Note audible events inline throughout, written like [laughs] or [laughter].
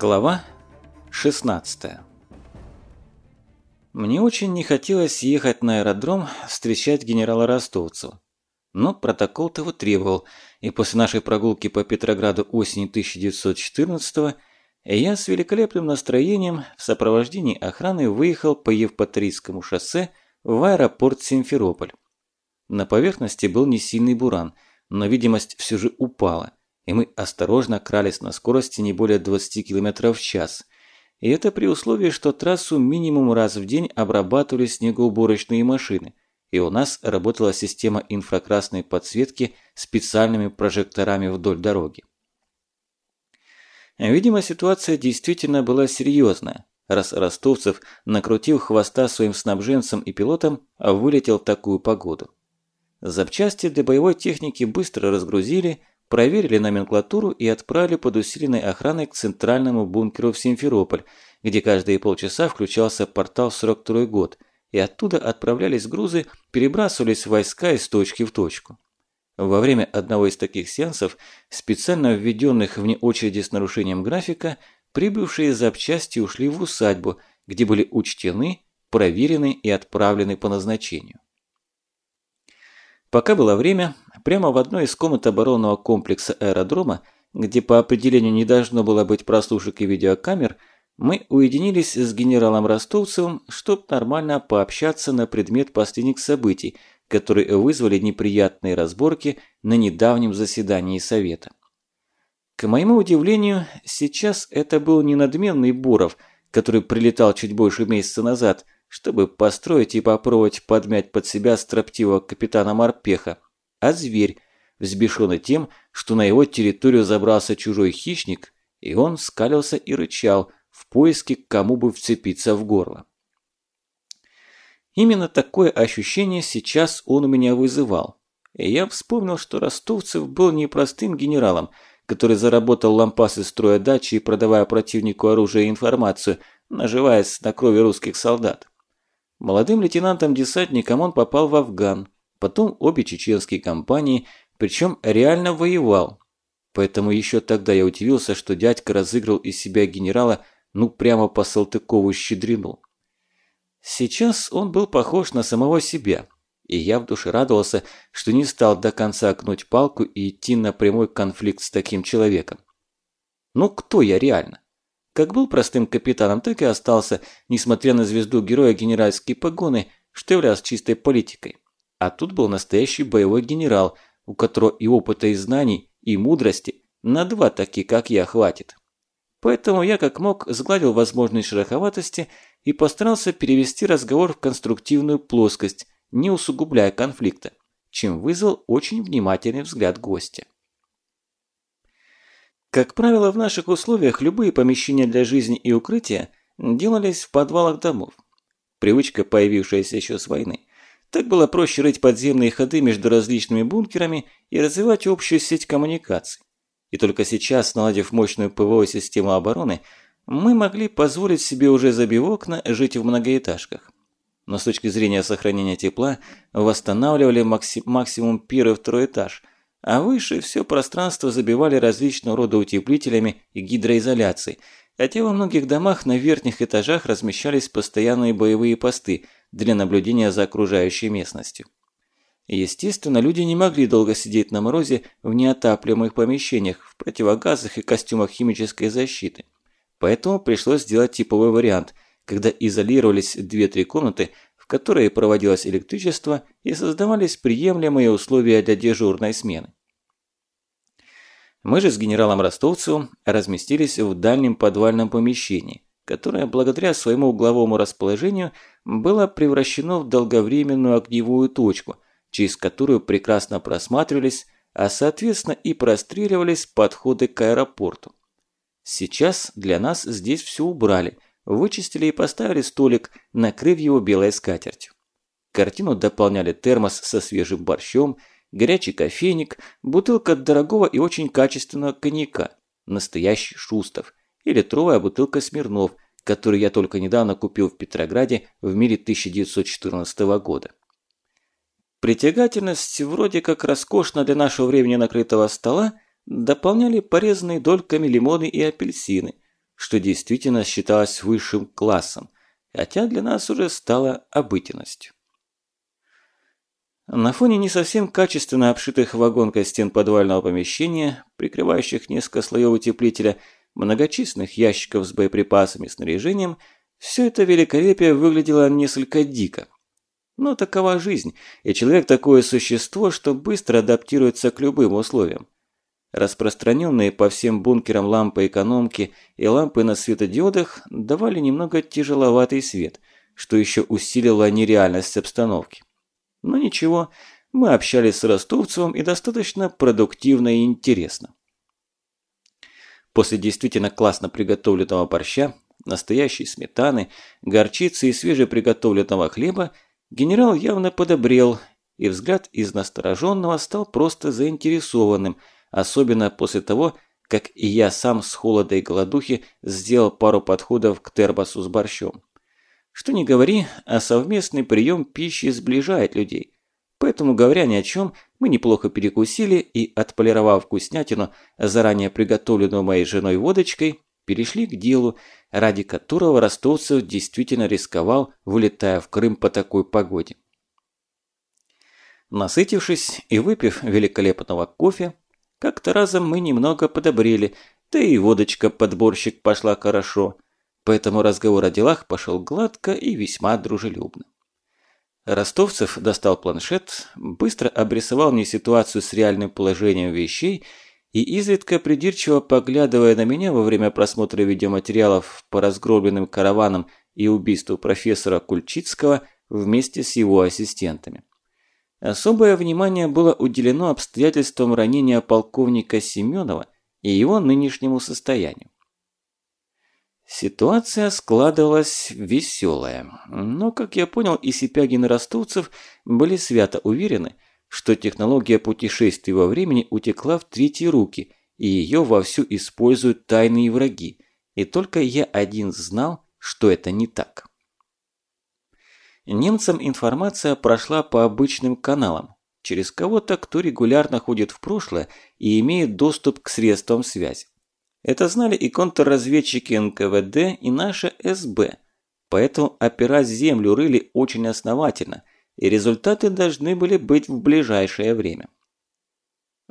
Глава 16 Мне очень не хотелось ехать на аэродром встречать генерала Ростовцева. Но протокол того требовал, и после нашей прогулки по Петрограду осени 1914 я с великолепным настроением в сопровождении охраны выехал по Евпаторийскому шоссе в аэропорт Симферополь. На поверхности был не сильный буран, но видимость все же упала, и мы осторожно крались на скорости не более 20 км в час. И это при условии, что трассу минимум раз в день обрабатывали снегоуборочные машины, и у нас работала система инфракрасной подсветки специальными прожекторами вдоль дороги. Видимо, ситуация действительно была серьезная, раз Ростовцев, накрутив хвоста своим снабженцам и пилотам, вылетел в такую погоду. Запчасти для боевой техники быстро разгрузили, проверили номенклатуру и отправили под усиленной охраной к центральному бункеру в Симферополь, где каждые полчаса включался портал в 42 год, и оттуда отправлялись грузы, перебрасывались войска из точки в точку. Во время одного из таких сеансов, специально введенных вне очереди с нарушением графика, прибывшие запчасти ушли в усадьбу, где были учтены, проверены и отправлены по назначению. Пока было время, прямо в одной из комнат оборонного комплекса аэродрома, где по определению не должно было быть прослушек и видеокамер, мы уединились с генералом Ростовцевым, чтобы нормально пообщаться на предмет последних событий, которые вызвали неприятные разборки на недавнем заседании Совета. К моему удивлению, сейчас это был не надменный Буров, который прилетал чуть больше месяца назад, чтобы построить и попробовать подмять под себя строптивого капитана Морпеха, а зверь, взбешенный тем, что на его территорию забрался чужой хищник, и он скалился и рычал в поиске, кому бы вцепиться в горло. Именно такое ощущение сейчас он у меня вызывал. И я вспомнил, что Ростовцев был непростым генералом, который заработал лампасы строя дачи и продавая противнику оружие и информацию, наживаясь на крови русских солдат. Молодым лейтенантом-десантником он попал в Афган, потом обе чеченские компании, причем реально воевал. Поэтому еще тогда я удивился, что дядька разыграл из себя генерала ну прямо по Салтыкову щедрину. Сейчас он был похож на самого себя, и я в душе радовался, что не стал до конца гнуть палку и идти на прямой конфликт с таким человеком. Ну кто я реально? Как был простым капитаном, так и остался, несмотря на звезду героя генеральские погоны, что являлось чистой политикой. А тут был настоящий боевой генерал, у которого и опыта, и знаний, и мудрости на два такие, как я, хватит. Поэтому я как мог сгладил возможные шероховатости и постарался перевести разговор в конструктивную плоскость, не усугубляя конфликта, чем вызвал очень внимательный взгляд гостя. Как правило, в наших условиях любые помещения для жизни и укрытия делались в подвалах домов. Привычка, появившаяся еще с войны. Так было проще рыть подземные ходы между различными бункерами и развивать общую сеть коммуникаций. И только сейчас, наладив мощную ПВО систему обороны, мы могли позволить себе уже забив окна жить в многоэтажках. Но с точки зрения сохранения тепла восстанавливали макси максимум первый и второй этаж, а выше все пространство забивали различного рода утеплителями и гидроизоляцией, хотя во многих домах на верхних этажах размещались постоянные боевые посты для наблюдения за окружающей местностью. Естественно, люди не могли долго сидеть на морозе в неотапливаемых помещениях, в противогазах и костюмах химической защиты. Поэтому пришлось сделать типовой вариант, когда изолировались 2-3 комнаты, в которые проводилось электричество и создавались приемлемые условия для дежурной смены. Мы же с генералом Ростовцевым разместились в дальнем подвальном помещении, которое благодаря своему угловому расположению было превращено в долговременную огневую точку – через которую прекрасно просматривались, а соответственно и простреливались подходы к аэропорту. Сейчас для нас здесь все убрали, вычистили и поставили столик, накрыв его белой скатертью. Картину дополняли термос со свежим борщом, горячий кофейник, бутылка дорогого и очень качественного коньяка, настоящий Шустов, и литровая бутылка Смирнов, которую я только недавно купил в Петрограде в мире 1914 года. Притягательность вроде как роскошно для нашего времени накрытого стола дополняли порезанные дольками лимоны и апельсины, что действительно считалось высшим классом, хотя для нас уже стало обыденностью. На фоне не совсем качественно обшитых вагонкой стен подвального помещения, прикрывающих несколько слоев утеплителя, многочисленных ящиков с боеприпасами и снаряжением, все это великолепие выглядело несколько дико. Но такова жизнь, и человек такое существо, что быстро адаптируется к любым условиям. Распространенные по всем бункерам лампы экономки и лампы на светодиодах давали немного тяжеловатый свет, что еще усилило нереальность обстановки. Но ничего, мы общались с Ростовцевым и достаточно продуктивно и интересно. После действительно классно приготовленного борща, настоящей сметаны, горчицы и свежеприготовленного хлеба генерал явно подобрел, и взгляд из настороженного стал просто заинтересованным – особенно после того, как и я сам с холода и голодухи сделал пару подходов к термосу с борщом. Что не говори, а совместный прием пищи сближает людей. Поэтому, говоря ни о чем, мы неплохо перекусили и, отполировав вкуснятину, заранее приготовленную моей женой водочкой, перешли к делу, ради которого ростовцев действительно рисковал, вылетая в Крым по такой погоде. Насытившись и выпив великолепного кофе, как-то разом мы немного подобрели, да и водочка-подборщик пошла хорошо. Поэтому разговор о делах пошел гладко и весьма дружелюбно. Ростовцев достал планшет, быстро обрисовал мне ситуацию с реальным положением вещей и изредка придирчиво поглядывая на меня во время просмотра видеоматериалов по разгробленным караванам и убийству профессора Кульчицкого вместе с его ассистентами. Особое внимание было уделено обстоятельствам ранения полковника Семенова и его нынешнему состоянию. Ситуация складывалась веселая, но, как я понял, и Сипягин и Ростовцев были свято уверены, что технология путешествий во времени утекла в третьи руки, и ее вовсю используют тайные враги, и только я один знал, что это не так. Немцам информация прошла по обычным каналам, через кого-то, кто регулярно ходит в прошлое и имеет доступ к средствам связи. Это знали и контрразведчики НКВД, и наша СБ. Поэтому опера землю рыли очень основательно, и результаты должны были быть в ближайшее время.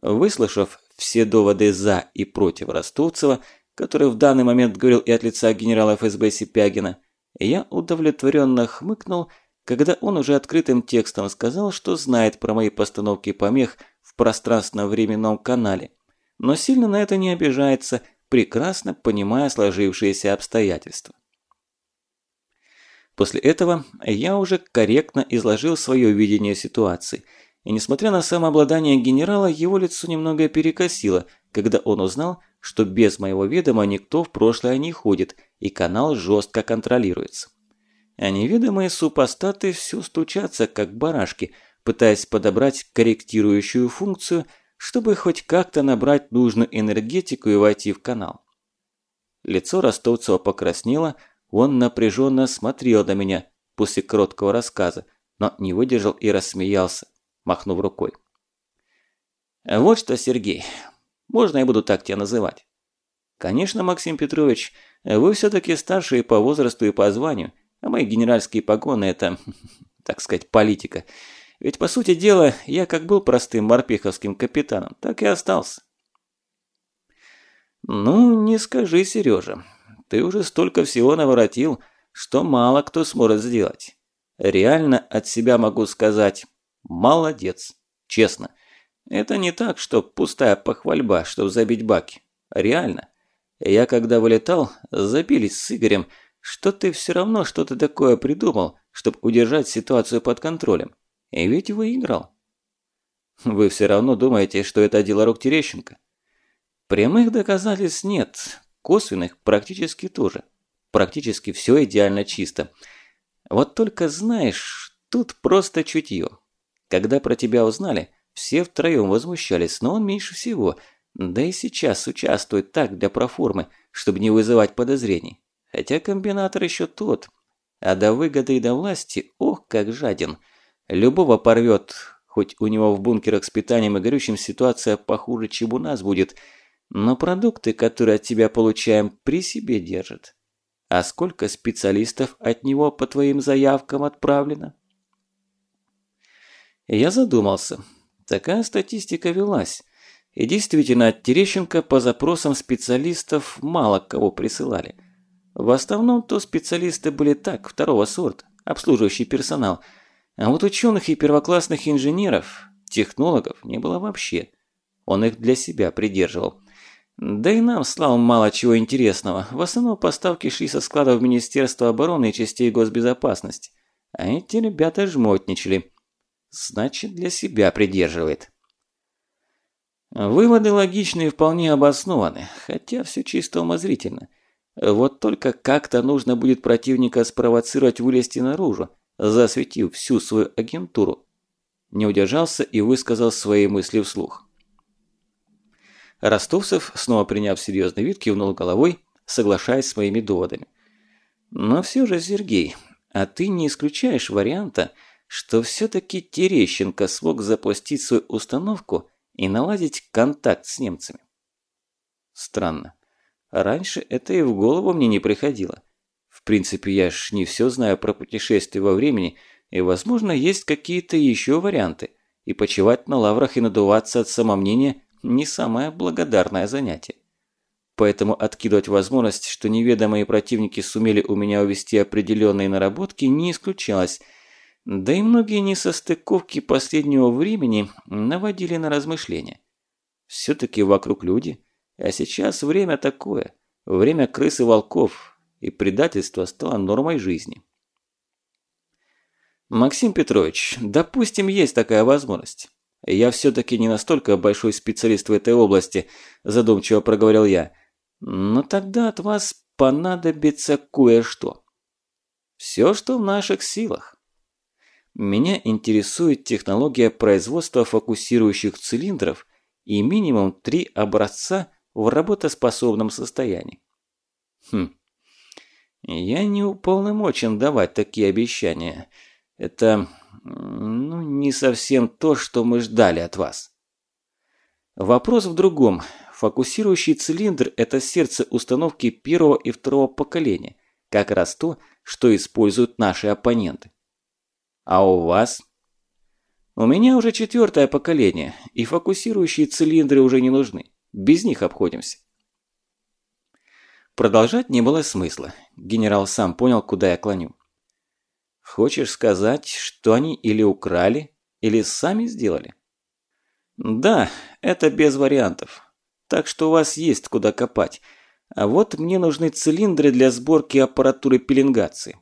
Выслушав все доводы за и против Ростовцева, который в данный момент говорил и от лица генерала ФСБ Сипягина, я удовлетворенно хмыкнул когда он уже открытым текстом сказал, что знает про мои постановки помех в пространственно-временном канале, но сильно на это не обижается, прекрасно понимая сложившиеся обстоятельства. После этого я уже корректно изложил свое видение ситуации, и несмотря на самообладание генерала, его лицо немного перекосило, когда он узнал, что без моего ведома никто в прошлое не ходит, и канал жестко контролируется а неведомые супостаты все стучатся, как барашки, пытаясь подобрать корректирующую функцию, чтобы хоть как-то набрать нужную энергетику и войти в канал. Лицо Ростовцева покраснело, он напряженно смотрел на меня после короткого рассказа, но не выдержал и рассмеялся, махнув рукой. «Вот что, Сергей, можно я буду так тебя называть?» «Конечно, Максим Петрович, вы все-таки старше и по возрасту, и по званию, а мои генеральские погоны – это, [laughs] так сказать, политика. Ведь, по сути дела, я как был простым морпеховским капитаном, так и остался. Ну, не скажи, Сережа. Ты уже столько всего наворотил, что мало кто сможет сделать. Реально от себя могу сказать «молодец», честно. Это не так, что пустая похвальба, чтобы забить баки. Реально. Я когда вылетал, забились с Игорем – что ты все равно что-то такое придумал, чтобы удержать ситуацию под контролем. И ведь выиграл. Вы все равно думаете, что это дело рук Терещенко? Прямых доказательств нет, косвенных практически тоже. Практически все идеально чисто. Вот только знаешь, тут просто чутье. Когда про тебя узнали, все втроем возмущались, но он меньше всего. Да и сейчас участвует так для проформы, чтобы не вызывать подозрений. Хотя комбинатор еще тот. А до выгоды и до власти, ох, как жаден. Любого порвет, хоть у него в бункерах с питанием и горючим ситуация похуже, чем у нас будет. Но продукты, которые от тебя получаем, при себе держат. А сколько специалистов от него по твоим заявкам отправлено? Я задумался. Такая статистика велась. И действительно, от Терещенко по запросам специалистов мало кого присылали. В основном то специалисты были так, второго сорта, обслуживающий персонал. А вот ученых и первоклассных инженеров, технологов не было вообще. Он их для себя придерживал. Да и нам слал мало чего интересного. В основном поставки шли со складов Министерства обороны и частей госбезопасности. А эти ребята жмотничали. Значит, для себя придерживает. Выводы логичны и вполне обоснованы, хотя все чисто умозрительно. Вот только как-то нужно будет противника спровоцировать вылезти наружу, засветив всю свою агентуру. Не удержался и высказал свои мысли вслух. Ростовцев, снова приняв серьезный вид, кивнул головой, соглашаясь с моими доводами. «Но все же, Сергей, а ты не исключаешь варианта, что все-таки Терещенко смог запустить свою установку и наладить контакт с немцами?» Странно. Раньше это и в голову мне не приходило. В принципе, я ж не все знаю про путешествия во времени, и, возможно, есть какие-то еще варианты, и почивать на лаврах и надуваться от самомнения – не самое благодарное занятие. Поэтому откидывать возможность, что неведомые противники сумели у меня увести определенные наработки, не исключалось. Да и многие несостыковки последнего времени наводили на размышления. Все-таки вокруг люди, а сейчас время такое, время крыс и волков, и предательство стало нормой жизни. Максим Петрович, допустим, есть такая возможность. «Я все-таки не настолько большой специалист в этой области», – задумчиво проговорил я. «Но тогда от вас понадобится кое-что. Все, что в наших силах. Меня интересует технология производства фокусирующих цилиндров и минимум три образца в работоспособном состоянии». Хм. Я не уполномочен давать такие обещания. Это ну, не совсем то, что мы ждали от вас. Вопрос в другом. Фокусирующий цилиндр – это сердце установки первого и второго поколения, как раз то, что используют наши оппоненты. А у вас? У меня уже четвертое поколение, и фокусирующие цилиндры уже не нужны. Без них обходимся. Продолжать не было смысла. Генерал сам понял, куда я клоню. Хочешь сказать, что они или украли, или сами сделали? Да, это без вариантов. Так что у вас есть куда копать. А вот мне нужны цилиндры для сборки аппаратуры пеленгации.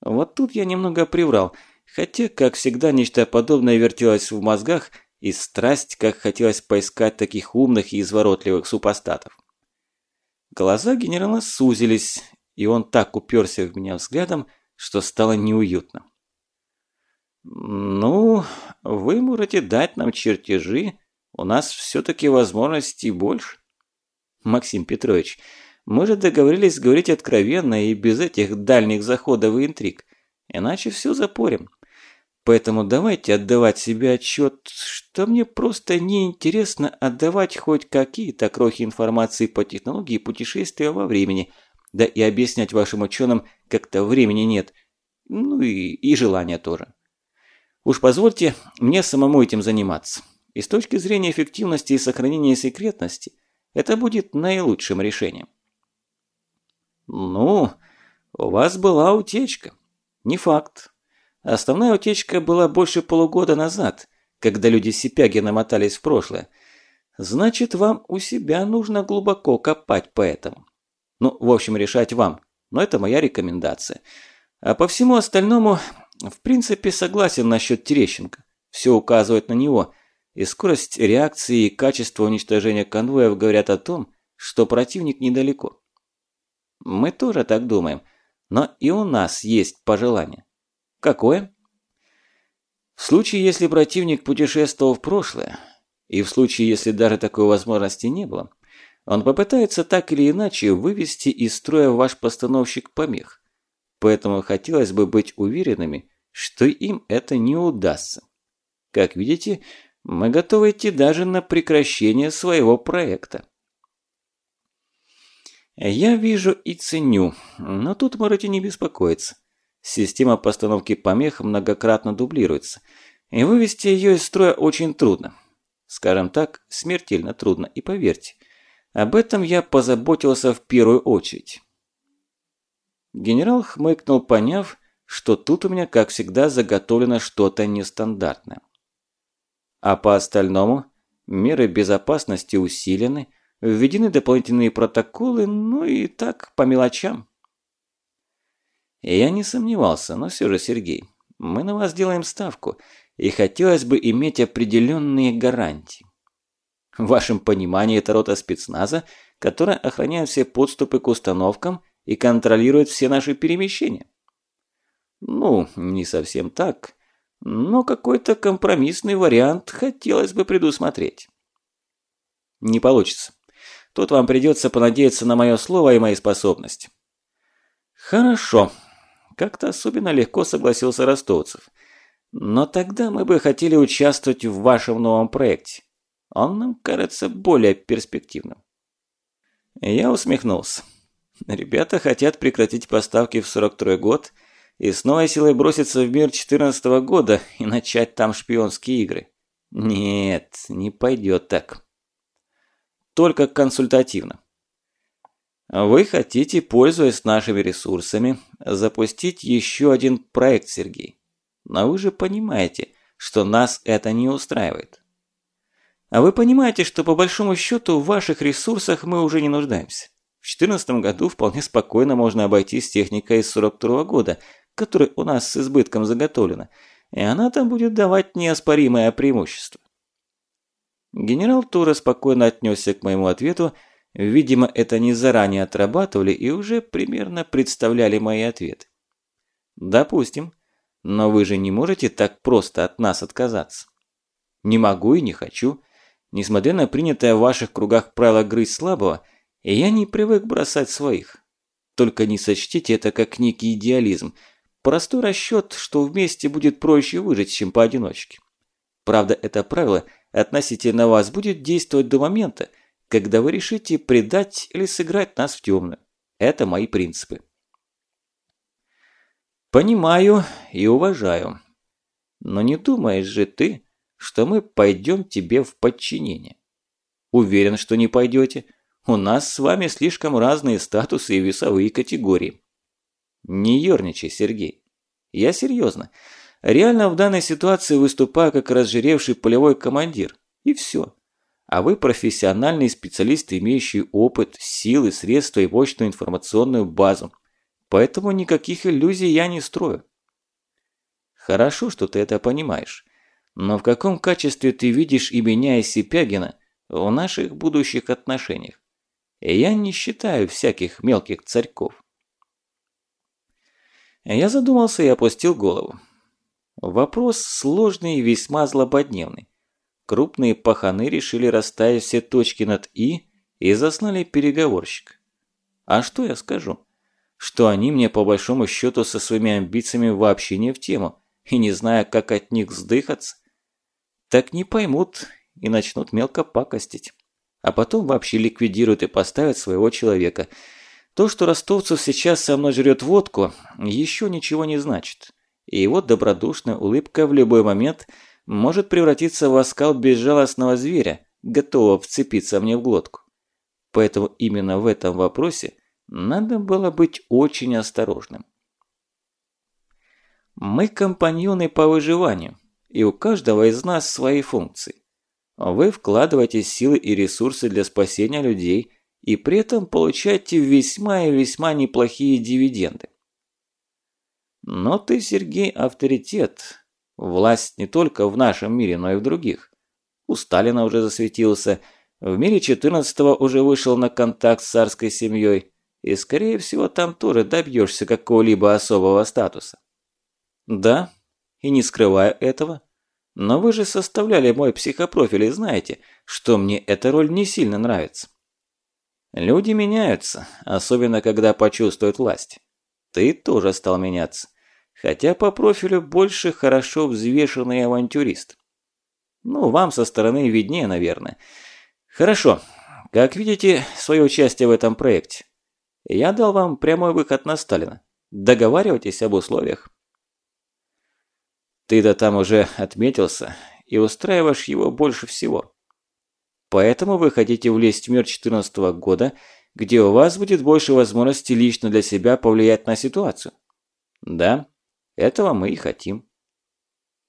Вот тут я немного приврал, хотя, как всегда, нечто подобное вертелось в мозгах, и страсть, как хотелось поискать таких умных и изворотливых супостатов. Глаза генерала сузились, и он так уперся в меня взглядом, что стало неуютно. «Ну, вы можете дать нам чертежи, у нас все-таки возможностей больше». «Максим Петрович, мы же договорились говорить откровенно и без этих дальних заходов и интриг, иначе все запорим. Поэтому давайте отдавать себе отчет, что мне просто неинтересно отдавать хоть какие-то крохи информации по технологии путешествия во времени, да и объяснять вашим ученым как-то времени нет, ну и, и желания тоже. Уж позвольте мне самому этим заниматься. И с точки зрения эффективности и сохранения секретности, это будет наилучшим решением. Ну, у вас была утечка. Не факт. Основная утечка была больше полугода назад, когда люди Сипяги намотались в прошлое. Значит, вам у себя нужно глубоко копать по этому. Ну, в общем, решать вам. Но это моя рекомендация. А по всему остальному, в принципе, согласен насчет Терещенко. Все указывает на него. И скорость реакции и качество уничтожения конвоев говорят о том, что противник недалеко. Мы тоже так думаем. Но и у нас есть пожелание. Какое? В случае, если противник путешествовал в прошлое, и в случае, если даже такой возможности не было, он попытается так или иначе вывести из строя ваш постановщик помех. Поэтому хотелось бы быть уверенными, что им это не удастся. Как видите, Мы готовы идти даже на прекращение своего проекта. Я вижу и ценю, но тут можете не беспокоиться. Система постановки помех многократно дублируется, и вывести ее из строя очень трудно. Скажем так, смертельно трудно, и поверьте, об этом я позаботился в первую очередь. Генерал хмыкнул, поняв, что тут у меня, как всегда, заготовлено что-то нестандартное. А по остальному меры безопасности усилены, введены дополнительные протоколы, ну и так, по мелочам. Я не сомневался, но все же, Сергей, мы на вас делаем ставку, и хотелось бы иметь определенные гарантии. В вашем понимании это рота спецназа, которая охраняет все подступы к установкам и контролирует все наши перемещения. Ну, не совсем так, но какой-то компромиссный вариант хотелось бы предусмотреть. Не получится. Тут вам придется понадеяться на мое слово и мои способности. Хорошо. Как-то особенно легко согласился Ростовцев. Но тогда мы бы хотели участвовать в вашем новом проекте. Он нам кажется более перспективным. Я усмехнулся. Ребята хотят прекратить поставки в 43 год и с новой силой броситься в мир 14 -го года и начать там шпионские игры. Нет, не пойдет так. Только консультативно. Вы хотите, пользуясь нашими ресурсами, запустить еще один проект, Сергей. Но вы же понимаете, что нас это не устраивает. А вы понимаете, что по большому счету в ваших ресурсах мы уже не нуждаемся. В 2014 году вполне спокойно можно обойтись техникой из 42 -го года – которая у нас с избытком заготовлена, и она там будет давать неоспоримое преимущество. Генерал Тура спокойно отнесся к моему ответу, видимо, это не заранее отрабатывали и уже примерно представляли мои ответы. Допустим, но вы же не можете так просто от нас отказаться. Не могу и не хочу. Несмотря на принятое в ваших кругах правило грызть слабого, я не привык бросать своих. Только не сочтите это как некий идеализм – Простой расчет, что вместе будет проще выжить, чем поодиночке. Правда, это правило относительно вас будет действовать до момента, когда вы решите предать или сыграть нас в темную. Это мои принципы. Понимаю и уважаю. Но не думаешь же ты, что мы пойдем тебе в подчинение? Уверен, что не пойдете. У нас с вами слишком разные статусы и весовые категории. Не ерничай, Сергей. Я серьезно. Реально в данной ситуации выступаю как разжиревший полевой командир. И все. А вы профессиональный специалист, имеющий опыт, силы, средства и мощную информационную базу. Поэтому никаких иллюзий я не строю. Хорошо, что ты это понимаешь. Но в каком качестве ты видишь и меня, и Сипягина в наших будущих отношениях? Я не считаю всяких мелких царьков. Я задумался и опустил голову. Вопрос сложный и весьма злободневный. Крупные паханы решили расставить все точки над «и» и заслали переговорщик. А что я скажу? Что они мне по большому счету со своими амбициями вообще не в тему, и не зная, как от них сдыхаться? Так не поймут и начнут мелко пакостить. А потом вообще ликвидируют и поставят своего человека – то, что Ростовцев сейчас со мной жрет водку, еще ничего не значит. И его добродушная улыбка в любой момент может превратиться в оскал безжалостного зверя, готового вцепиться мне в глотку. Поэтому именно в этом вопросе надо было быть очень осторожным. Мы компаньоны по выживанию, и у каждого из нас свои функции. Вы вкладываете силы и ресурсы для спасения людей – и при этом получаете весьма и весьма неплохие дивиденды. Но ты, Сергей, авторитет. Власть не только в нашем мире, но и в других. У Сталина уже засветился, в мире 14-го уже вышел на контакт с царской семьей, и, скорее всего, там тоже добьешься какого-либо особого статуса. Да, и не скрываю этого, но вы же составляли мой психопрофиль и знаете, что мне эта роль не сильно нравится. Люди меняются, особенно когда почувствуют власть. Ты тоже стал меняться. Хотя по профилю больше хорошо взвешенный авантюрист. Ну, вам со стороны виднее, наверное. Хорошо. Как видите, свое участие в этом проекте. Я дал вам прямой выход на Сталина. Договаривайтесь об условиях. Ты-то там уже отметился и устраиваешь его больше всего. Поэтому вы хотите влезть в мир 14 -го года, где у вас будет больше возможностей лично для себя повлиять на ситуацию. Да, этого мы и хотим.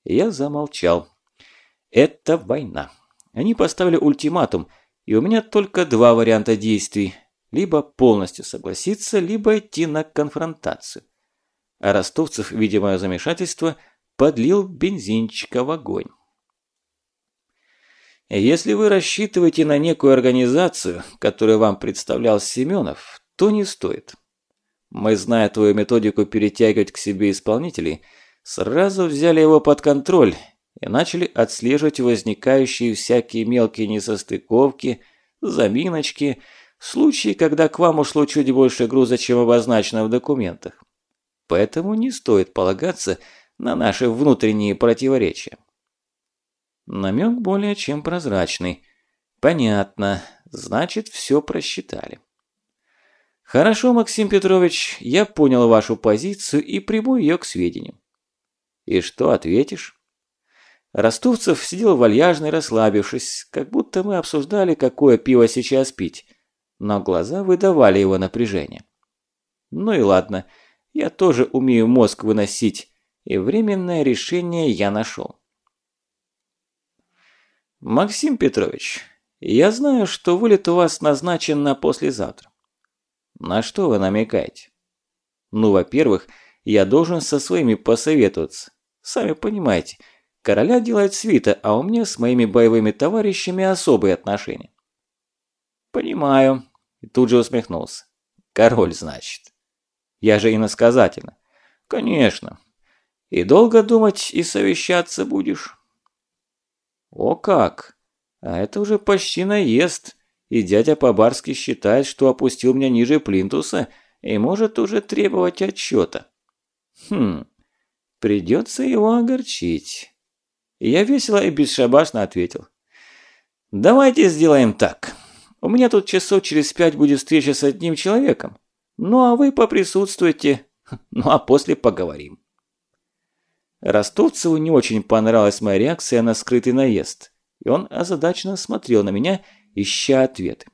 Я замолчал. Это война. Они поставили ультиматум, и у меня только два варианта действий. Либо полностью согласиться, либо идти на конфронтацию. А Ростовцев, видя мое замешательство, подлил бензинчика в огонь. Если вы рассчитываете на некую организацию, которую вам представлял Семенов, то не стоит. Мы, зная твою методику перетягивать к себе исполнителей, сразу взяли его под контроль и начали отслеживать возникающие всякие мелкие несостыковки, заминочки, случаи, когда к вам ушло чуть больше груза, чем обозначено в документах. Поэтому не стоит полагаться на наши внутренние противоречия. Намек более чем прозрачный. Понятно, значит, все просчитали. Хорошо, Максим Петрович, я понял вашу позицию и приму ее к сведению. И что ответишь? Ростовцев сидел вальяжно расслабившись, как будто мы обсуждали, какое пиво сейчас пить, но глаза выдавали его напряжение. Ну и ладно, я тоже умею мозг выносить, и временное решение я нашел. «Максим Петрович, я знаю, что вылет у вас назначен на послезавтра. На что вы намекаете? Ну, во-первых, я должен со своими посоветоваться. Сами понимаете, короля делает свита, а у меня с моими боевыми товарищами особые отношения. Понимаю. И тут же усмехнулся. Король, значит. Я же иносказательно. Конечно. И долго думать и совещаться будешь? О как! А это уже почти наезд. И дядя по-барски считает, что опустил меня ниже плинтуса и может уже требовать отчета. Хм, придется его огорчить. я весело и бесшабашно ответил. Давайте сделаем так. У меня тут часов через пять будет встреча с одним человеком. Ну а вы поприсутствуйте, [laughs] ну а после поговорим. Ростовцеву не очень понравилась моя реакция на скрытый наезд, и он озадаченно смотрел на меня, ища ответы.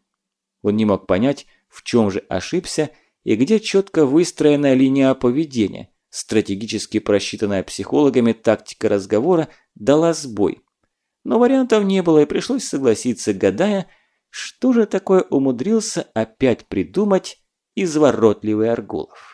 Он не мог понять, в чем же ошибся и где четко выстроенная линия поведения, стратегически просчитанная психологами тактика разговора, дала сбой. Но вариантов не было и пришлось согласиться, гадая, что же такое умудрился опять придумать изворотливый Аргулов.